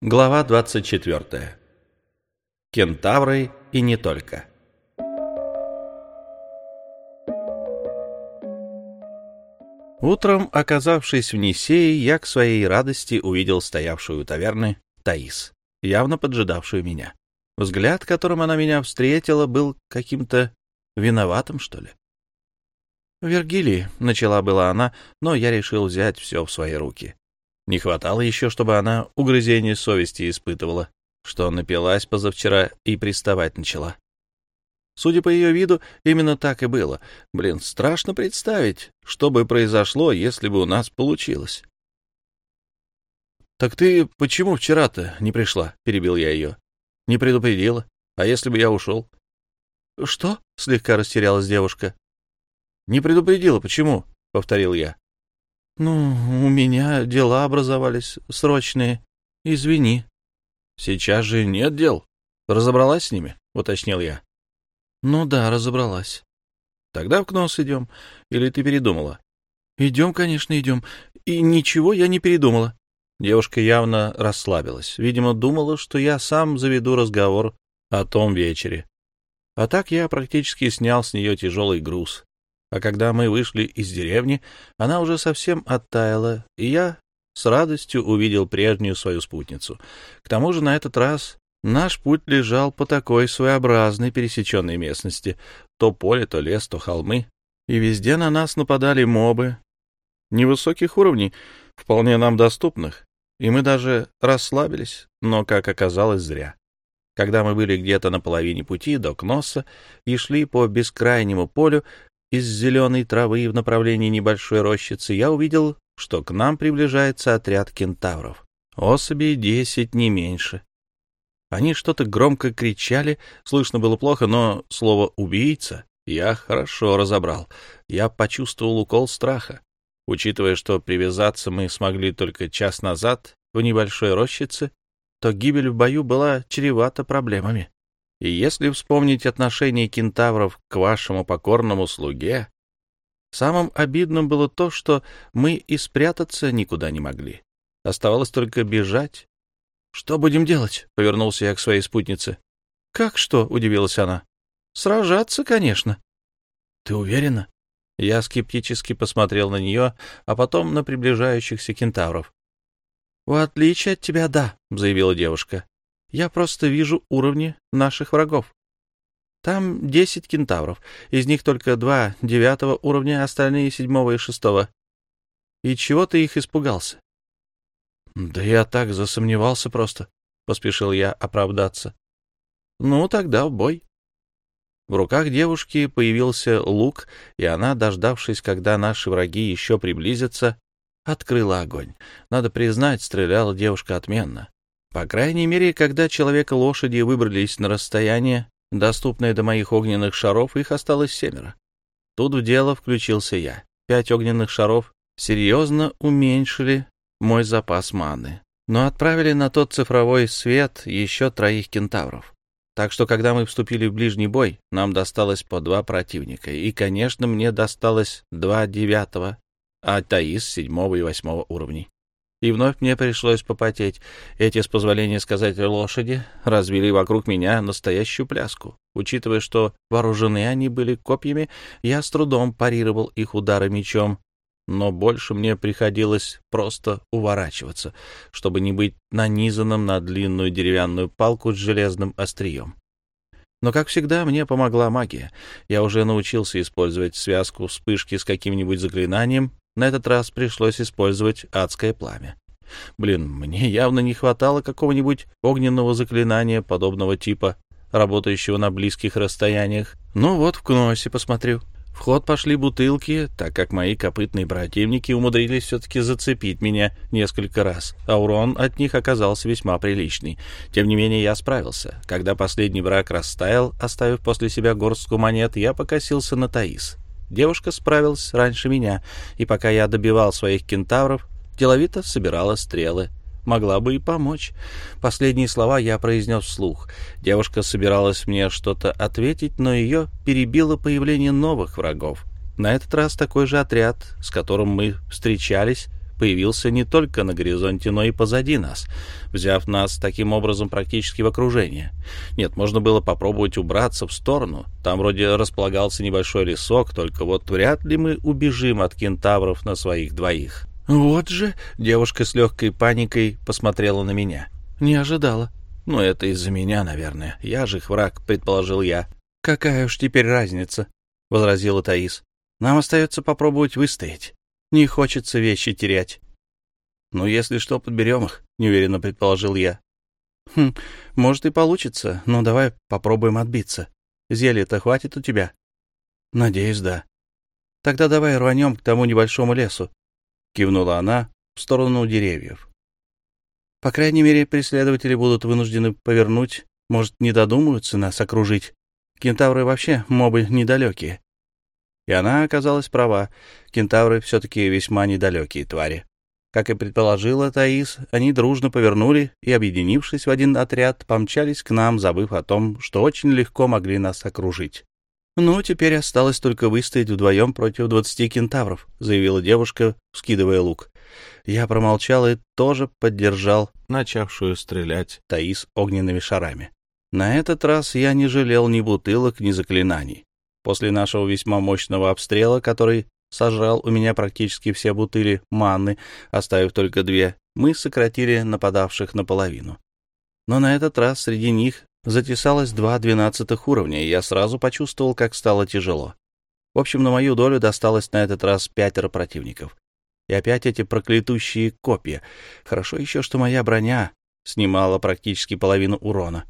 Глава 24. Кентавры и не только. Утром, оказавшись в Нисее, я к своей радости увидел стоявшую у таверны Таис, явно поджидавшую меня. Взгляд, которым она меня встретила, был каким-то виноватым, что ли. «Вергилий», — начала была она, но я решил взять все в свои руки. Не хватало еще, чтобы она угрызение совести испытывала, что напилась позавчера и приставать начала. Судя по ее виду, именно так и было. Блин, страшно представить, что бы произошло, если бы у нас получилось. — Так ты почему вчера-то не пришла? — перебил я ее. — Не предупредила. А если бы я ушел? — Что? — слегка растерялась девушка. — Не предупредила. Почему? — повторил я. «Ну, у меня дела образовались срочные. Извини». «Сейчас же нет дел. Разобралась с ними?» — уточнил я. «Ну да, разобралась». «Тогда в КНОС идем. Или ты передумала?» «Идем, конечно, идем. И ничего я не передумала». Девушка явно расслабилась. Видимо, думала, что я сам заведу разговор о том вечере. А так я практически снял с нее тяжелый груз. А когда мы вышли из деревни, она уже совсем оттаяла, и я с радостью увидел прежнюю свою спутницу. К тому же на этот раз наш путь лежал по такой своеобразной пересеченной местности. То поле, то лес, то холмы. И везде на нас нападали мобы невысоких уровней, вполне нам доступных. И мы даже расслабились, но, как оказалось, зря. Когда мы были где-то на половине пути до Кносса и шли по бескрайнему полю, из зеленой травы в направлении небольшой рощицы, я увидел, что к нам приближается отряд кентавров. Особей десять, не меньше. Они что-то громко кричали, слышно было плохо, но слово «убийца» я хорошо разобрал. Я почувствовал укол страха. Учитывая, что привязаться мы смогли только час назад в небольшой рощице, то гибель в бою была чревата проблемами. И если вспомнить отношение кентавров к вашему покорному слуге, самым обидным было то, что мы и спрятаться никуда не могли. Оставалось только бежать. — Что будем делать? — повернулся я к своей спутнице. — Как что? — удивилась она. — Сражаться, конечно. — Ты уверена? Я скептически посмотрел на нее, а потом на приближающихся кентавров. — В отличие от тебя, да, — заявила девушка. Я просто вижу уровни наших врагов. Там десять кентавров, из них только два девятого уровня, остальные седьмого и шестого. И чего ты их испугался? — Да я так засомневался просто, — поспешил я оправдаться. — Ну, тогда в бой. В руках девушки появился лук, и она, дождавшись, когда наши враги еще приблизятся, открыла огонь. Надо признать, стреляла девушка отменно. По крайней мере, когда человек и лошади выбрались на расстояние, доступное до моих огненных шаров, их осталось семеро. Тут в дело включился я. Пять огненных шаров серьезно уменьшили мой запас маны, но отправили на тот цифровой свет еще троих кентавров. Так что, когда мы вступили в ближний бой, нам досталось по два противника, и, конечно, мне досталось два девятого, а Таис — седьмого и восьмого уровней. И вновь мне пришлось попотеть. Эти, с позволения сказать, лошади развели вокруг меня настоящую пляску. Учитывая, что вооружены они были копьями, я с трудом парировал их удары мечом, но больше мне приходилось просто уворачиваться, чтобы не быть нанизанным на длинную деревянную палку с железным острием. Но, как всегда, мне помогла магия. Я уже научился использовать связку вспышки с каким-нибудь заклинанием, на этот раз пришлось использовать адское пламя. Блин, мне явно не хватало какого-нибудь огненного заклинания подобного типа, работающего на близких расстояниях. Ну вот, в Кносе посмотрю. В ход пошли бутылки, так как мои копытные противники умудрились все-таки зацепить меня несколько раз, а урон от них оказался весьма приличный. Тем не менее, я справился. Когда последний враг растаял, оставив после себя горстку монет, я покосился на Таис. Девушка справилась раньше меня, и пока я добивал своих кентавров, деловито собирала стрелы. Могла бы и помочь. Последние слова я произнес вслух. Девушка собиралась мне что-то ответить, но ее перебило появление новых врагов. На этот раз такой же отряд, с которым мы встречались, появился не только на горизонте, но и позади нас, взяв нас таким образом практически в окружение. Нет, можно было попробовать убраться в сторону. Там вроде располагался небольшой лесок, только вот вряд ли мы убежим от кентавров на своих двоих. «Вот же!» — девушка с легкой паникой посмотрела на меня. «Не ожидала». «Ну, это из-за меня, наверное. Я же их враг», — предположил я. «Какая уж теперь разница?» — возразила Таис. «Нам остается попробовать выстоять». Не хочется вещи терять. — Ну, если что, подберем их, — неуверенно предположил я. — Хм, может и получится, но давай попробуем отбиться. Зелья-то хватит у тебя? — Надеюсь, да. — Тогда давай рванем к тому небольшому лесу, — кивнула она в сторону деревьев. — По крайней мере, преследователи будут вынуждены повернуть, может, не додумаются нас окружить. Кентавры вообще мобы недалекие. И она оказалась права. Кентавры все-таки весьма недалекие твари. Как и предположила Таис, они дружно повернули и, объединившись в один отряд, помчались к нам, забыв о том, что очень легко могли нас окружить. «Ну, теперь осталось только выстоять вдвоем против двадцати кентавров», — заявила девушка, скидывая лук. Я промолчал и тоже поддержал начавшую стрелять Таис огненными шарами. На этот раз я не жалел ни бутылок, ни заклинаний. После нашего весьма мощного обстрела, который сожрал у меня практически все бутыли манны, оставив только две, мы сократили нападавших наполовину. Но на этот раз среди них затесалось два двенадцатых уровня, и я сразу почувствовал, как стало тяжело. В общем, на мою долю досталось на этот раз пятеро противников. И опять эти проклятущие копья. Хорошо еще, что моя броня снимала практически половину урона.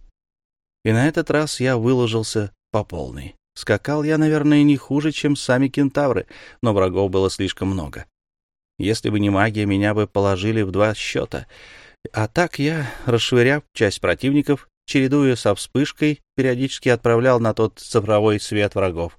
И на этот раз я выложился по полной. Скакал я, наверное, не хуже, чем сами кентавры, но врагов было слишком много. Если бы не магия, меня бы положили в два счета. А так я, расшвыряв часть противников, чередуя со вспышкой, периодически отправлял на тот цифровой свет врагов.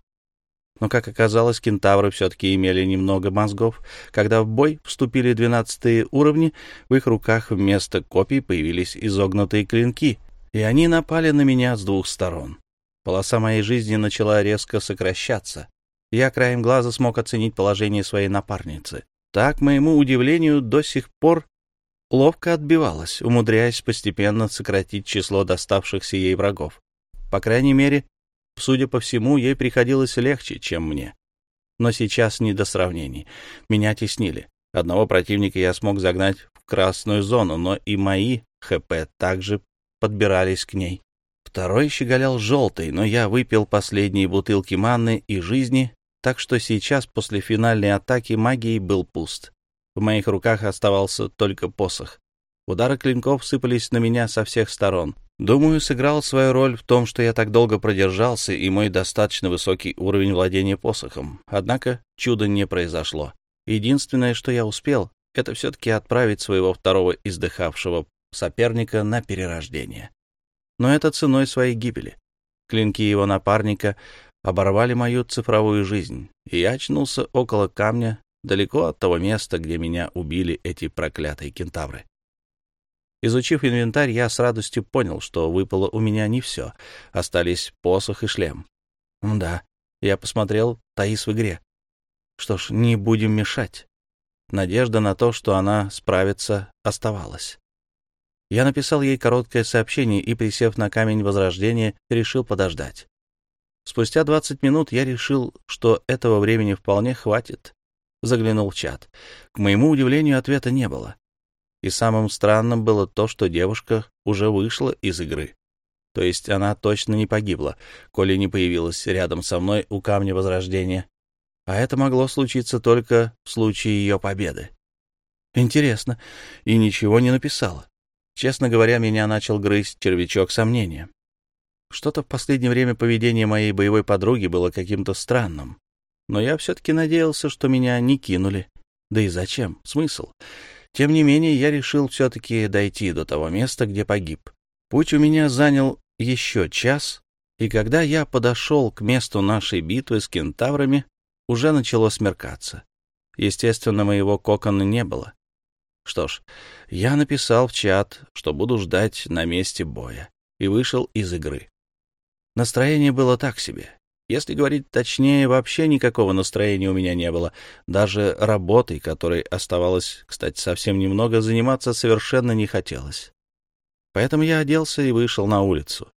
Но, как оказалось, кентавры все-таки имели немного мозгов. Когда в бой вступили двенадцатые уровни, в их руках вместо копий появились изогнутые клинки, и они напали на меня с двух сторон. Полоса моей жизни начала резко сокращаться. Я краем глаза смог оценить положение своей напарницы. Так, моему удивлению, до сих пор ловко отбивалась, умудряясь постепенно сократить число доставшихся ей врагов. По крайней мере, судя по всему, ей приходилось легче, чем мне. Но сейчас не до сравнений. Меня теснили. Одного противника я смог загнать в красную зону, но и мои ХП также подбирались к ней. Второй щеголял желтый, но я выпил последние бутылки манны и жизни, так что сейчас после финальной атаки магии был пуст. В моих руках оставался только посох. Удары клинков сыпались на меня со всех сторон. Думаю, сыграл свою роль в том, что я так долго продержался и мой достаточно высокий уровень владения посохом. Однако чуда не произошло. Единственное, что я успел, это все-таки отправить своего второго издыхавшего соперника на перерождение но это ценой своей гибели. Клинки его напарника оборвали мою цифровую жизнь, и я очнулся около камня, далеко от того места, где меня убили эти проклятые кентавры. Изучив инвентарь, я с радостью понял, что выпало у меня не все. Остались посох и шлем. Да, я посмотрел Таис в игре. Что ж, не будем мешать. Надежда на то, что она справится, оставалась. Я написал ей короткое сообщение и, присев на камень возрождения, решил подождать. Спустя двадцать минут я решил, что этого времени вполне хватит. Заглянул в чат. К моему удивлению, ответа не было. И самым странным было то, что девушка уже вышла из игры. То есть она точно не погибла, коли не появилась рядом со мной у камня возрождения. А это могло случиться только в случае ее победы. Интересно, и ничего не написала. Честно говоря, меня начал грызть червячок сомнения. Что-то в последнее время поведение моей боевой подруги было каким-то странным. Но я все-таки надеялся, что меня не кинули. Да и зачем? Смысл? Тем не менее, я решил все-таки дойти до того места, где погиб. Путь у меня занял еще час, и когда я подошел к месту нашей битвы с кентаврами, уже начало смеркаться. Естественно, моего кокона не было. Что ж, я написал в чат, что буду ждать на месте боя, и вышел из игры. Настроение было так себе. Если говорить точнее, вообще никакого настроения у меня не было. Даже работой, которой оставалось, кстати, совсем немного, заниматься совершенно не хотелось. Поэтому я оделся и вышел на улицу.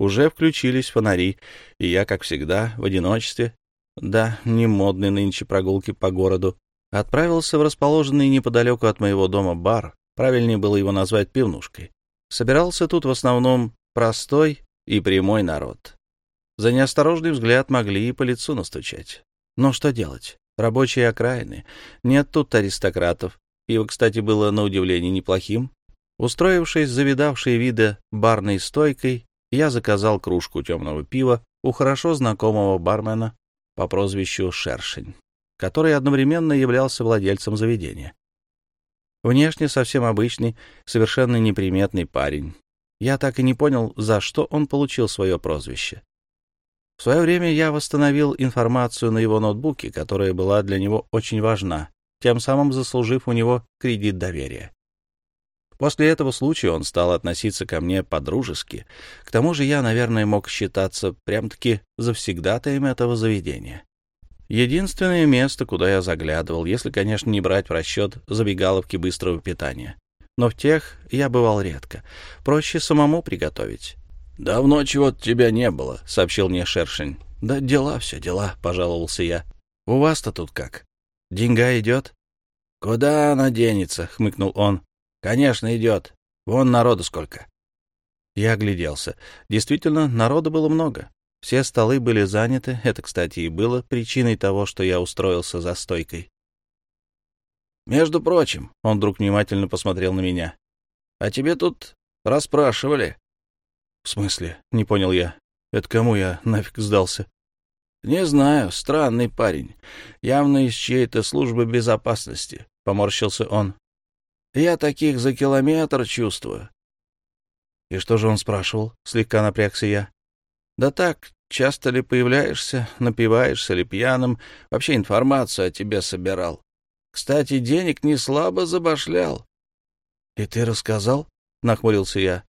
Уже включились фонари, и я, как всегда, в одиночестве, да, не модные нынче прогулки по городу, отправился в расположенный неподалеку от моего дома бар, правильнее было его назвать пивнушкой. Собирался тут в основном простой и прямой народ. За неосторожный взгляд могли и по лицу настучать. Но что делать? Рабочие окраины. Нет тут аристократов. Пиво, кстати, было на удивление неплохим. Устроившись завидавшей вида барной стойкой, я заказал кружку темного пива у хорошо знакомого бармена по прозвищу Шершень, который одновременно являлся владельцем заведения. Внешне совсем обычный, совершенно неприметный парень. Я так и не понял, за что он получил свое прозвище. В свое время я восстановил информацию на его ноутбуке, которая была для него очень важна, тем самым заслужив у него кредит доверия. После этого случая он стал относиться ко мне по-дружески. К тому же я, наверное, мог считаться прям-таки завсегдатаем этого заведения. Единственное место, куда я заглядывал, если, конечно, не брать в расчет забегаловки быстрого питания. Но в тех я бывал редко. Проще самому приготовить. «Давно чего-то тебя не было», — сообщил мне Шершень. «Да дела все, дела», — пожаловался я. «У вас-то тут как? Деньга идет?» «Куда она денется?» — хмыкнул он. «Конечно, идет. Вон народу сколько». Я огляделся. Действительно, народу было много. Все столы были заняты. Это, кстати, и было причиной того, что я устроился за стойкой. «Между прочим», — он вдруг внимательно посмотрел на меня, — «а тебе тут расспрашивали». «В смысле?» — не понял я. «Это кому я нафиг сдался?» «Не знаю. Странный парень. Явно из чьей-то службы безопасности», — поморщился он. «Я таких за километр чувствую». «И что же он спрашивал?» — слегка напрягся я. «Да так, часто ли появляешься, напиваешься ли пьяным, вообще информацию о тебе собирал. Кстати, денег не слабо забашлял». «И ты рассказал?» — нахмурился я.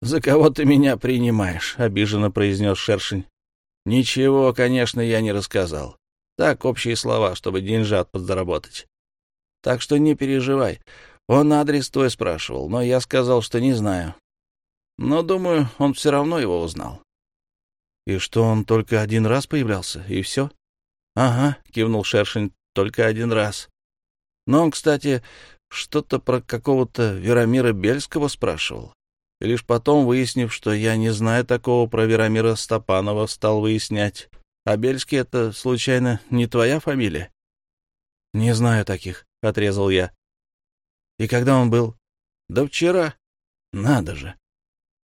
«За кого ты меня принимаешь?» — обиженно произнес Шершень. «Ничего, конечно, я не рассказал. Так, общие слова, чтобы деньжат подзаработать. Так что не переживай. Он адрес твой спрашивал, но я сказал, что не знаю. Но, думаю, он все равно его узнал». «И что, он только один раз появлялся, и все?» «Ага», — кивнул Шершень, — «только один раз. Но он, кстати, что-то про какого-то Веромира Бельского спрашивал и лишь потом, выяснив, что я не знаю такого про Веромира Стопанова, стал выяснять. А Бельский — это, случайно, не твоя фамилия? — Не знаю таких, — отрезал я. — И когда он был? — Да вчера. Надо же.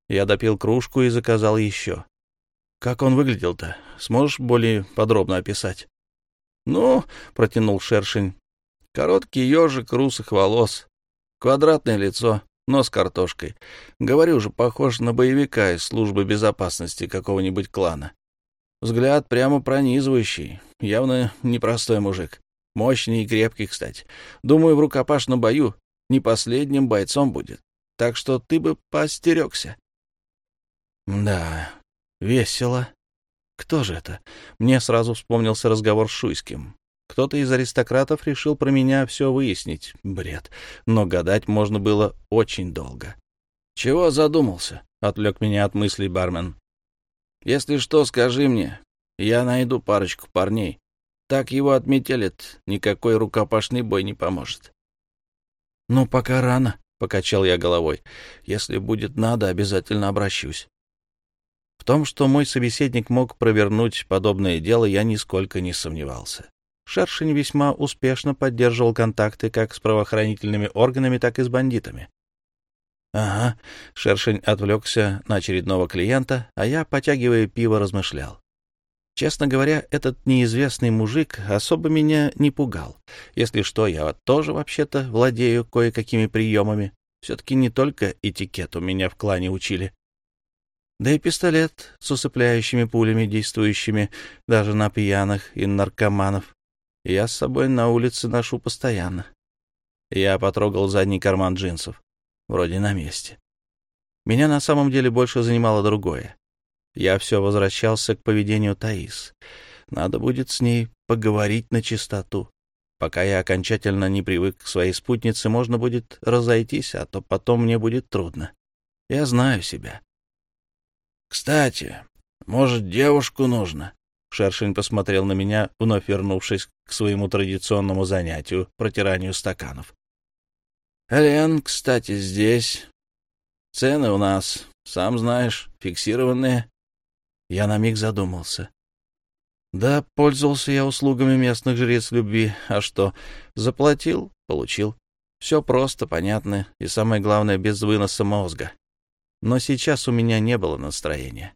Я допил кружку и заказал еще. — Как он выглядел-то? Сможешь более подробно описать? — Ну, — протянул Шершень, — короткий ежик русых волос, квадратное лицо, нос картошкой. Говорю же, похож на боевика из службы безопасности какого-нибудь клана. Взгляд прямо пронизывающий, явно непростой мужик. Мощный и крепкий, кстати. Думаю, в рукопашном бою не последним бойцом будет. Так что ты бы поостерегся. Да, весело. Кто же это? Мне сразу вспомнился разговор с Шуйским. Кто-то из аристократов решил про меня все выяснить. Бред. Но гадать можно было очень долго. «Чего задумался?» — отвлек меня от мыслей бармен. «Если что, скажи мне. Я найду парочку парней. Так его отметелят, никакой рукопашный бой не поможет». «Ну, пока рано», — покачал я головой. «Если будет надо, обязательно обращусь». В том, что мой собеседник мог провернуть подобное дело, я нисколько не сомневался. Шершень весьма успешно поддерживал контакты как с правоохранительными органами, так и с бандитами. Ага, Шершень отвлекся на очередного клиента, а я, потягивая пиво, размышлял. Честно говоря, этот неизвестный мужик особо меня не пугал. Если что, я тоже вообще-то владею кое-какими приемами. Все-таки не только этикет у меня в клане учили. Да и пистолет с усыпляющими пулями, действующими даже на пьяных и наркоманов, я с собой на улице ношу постоянно. Я потрогал задний карман джинсов. Вроде на месте. Меня на самом деле больше занимало другое. Я все возвращался к поведению Таис. Надо будет с ней поговорить на чистоту. Пока я окончательно не привык к своей спутнице, можно будет разойтись, а то потом мне будет трудно. Я знаю себя. Кстати, может, девушку нужно? Шершень посмотрел на меня, вновь вернувшись к своему традиционному занятию — протиранию стаканов. Лен, кстати, здесь. Цены у нас, сам знаешь, фиксированные. Я на миг задумался. Да, пользовался я услугами местных жрец любви. А что? Заплатил — получил. Все просто, понятно и, самое главное, без выноса мозга. Но сейчас у меня не было настроения.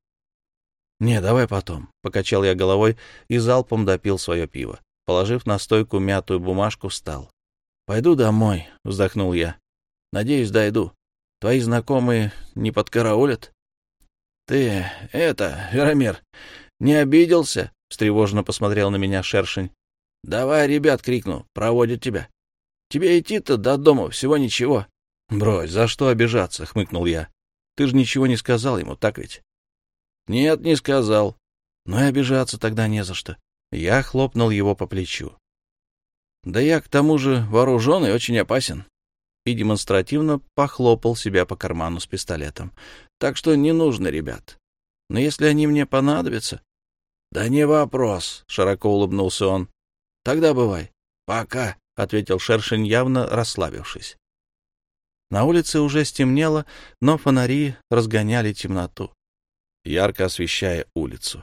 «Не, давай потом», — покачал я головой и залпом допил свое пиво. Положив на стойку мятую бумажку, встал. «Пойду домой», — вздохнул я. «Надеюсь, дойду. Твои знакомые не подкараулят?» «Ты, это, Веромир, не обиделся?» — встревоженно посмотрел на меня шершень. «Давай, ребят, крикну, проводят тебя. Тебе идти-то до дома всего ничего». «Брось, за что обижаться?» — хмыкнул я. «Ты же ничего не сказал ему, так ведь?» «Нет, не сказал». «Ну и обижаться тогда не за что». Я хлопнул его по плечу. Да я, к тому же, вооружен и очень опасен. И демонстративно похлопал себя по карману с пистолетом. Так что не нужно, ребят. Но если они мне понадобятся... — Да не вопрос, — широко улыбнулся он. — Тогда бывай. — Пока, — ответил Шершень, явно расслабившись. На улице уже стемнело, но фонари разгоняли темноту, ярко освещая улицу.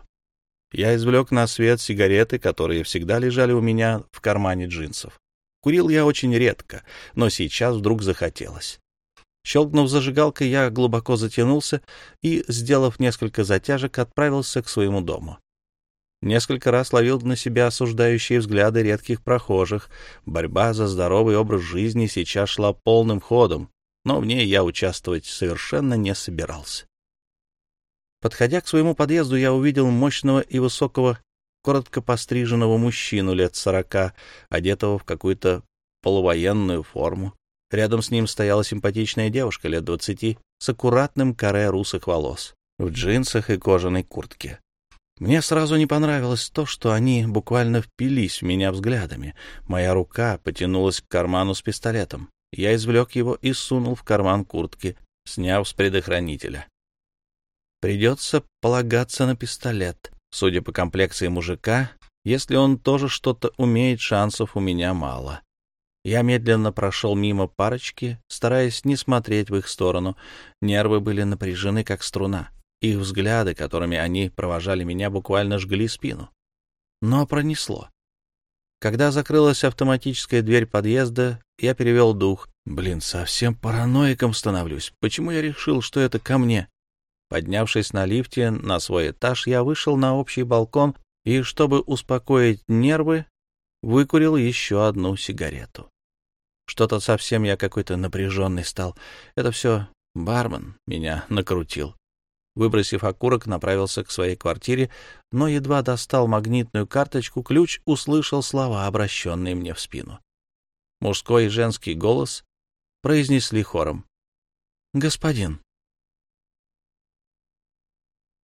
Я извлек на свет сигареты, которые всегда лежали у меня в кармане джинсов. Курил я очень редко, но сейчас вдруг захотелось. Щелкнув зажигалкой, я глубоко затянулся и, сделав несколько затяжек, отправился к своему дому. Несколько раз ловил на себя осуждающие взгляды редких прохожих. Борьба за здоровый образ жизни сейчас шла полным ходом, но в ней я участвовать совершенно не собирался. Подходя к своему подъезду, я увидел мощного и высокого, коротко постриженного мужчину лет сорока, одетого в какую-то полувоенную форму. Рядом с ним стояла симпатичная девушка лет двадцати с аккуратным каре русых волос, в джинсах и кожаной куртке. Мне сразу не понравилось то, что они буквально впились в меня взглядами. Моя рука потянулась к карману с пистолетом. Я извлек его и сунул в карман куртки, сняв с предохранителя. Придется полагаться на пистолет. Судя по комплекции мужика, если он тоже что-то умеет, шансов у меня мало. Я медленно прошел мимо парочки, стараясь не смотреть в их сторону. Нервы были напряжены, как струна. Их взгляды, которыми они провожали меня, буквально жгли спину. Но пронесло. Когда закрылась автоматическая дверь подъезда, я перевел дух. Блин, совсем параноиком становлюсь. Почему я решил, что это ко мне? Поднявшись на лифте на свой этаж, я вышел на общий балкон и, чтобы успокоить нервы, выкурил еще одну сигарету. Что-то совсем я какой-то напряженный стал. Это все бармен меня накрутил. Выбросив окурок, направился к своей квартире, но едва достал магнитную карточку, ключ услышал слова, обращенные мне в спину. Мужской и женский голос произнесли хором. «Господин,